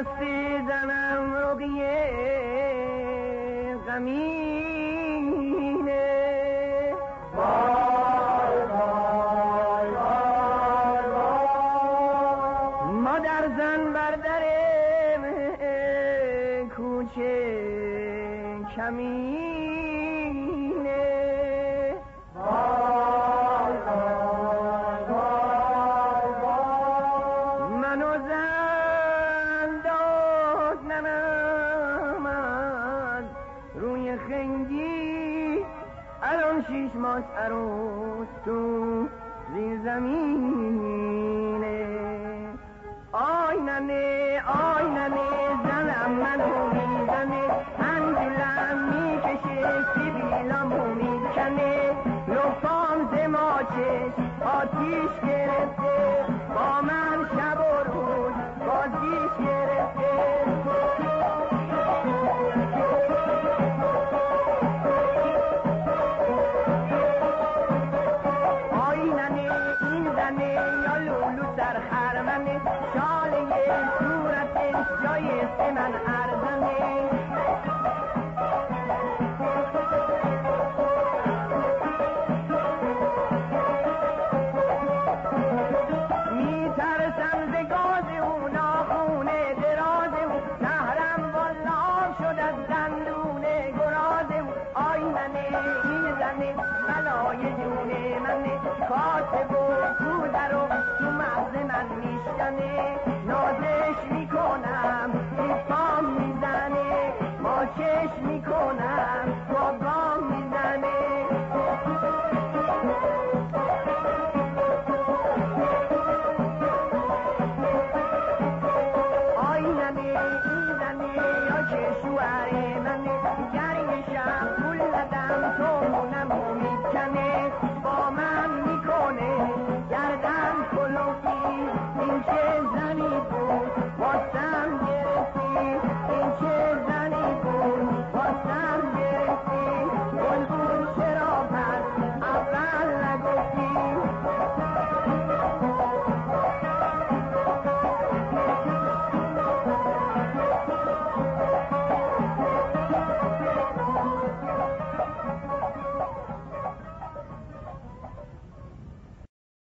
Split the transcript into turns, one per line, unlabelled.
دستی زنم رقیه غمینه مادر زن بردر کوچه کمینه. منو زن خنگی الان شیش ماست عروس تو زیر زمینه. آی ننه آی ننه زنم منو می‌زنه هنجلم می‌کشه سیبیلمو می‌کنه. لپام زماچش آتیش گرفته. بلای جونه منه کاسب و کودر و تو مغز من میشکنه. نازش می‌کنم پام می‌زنه. ماچش می‌کنم با گام می‌زنه. آیننه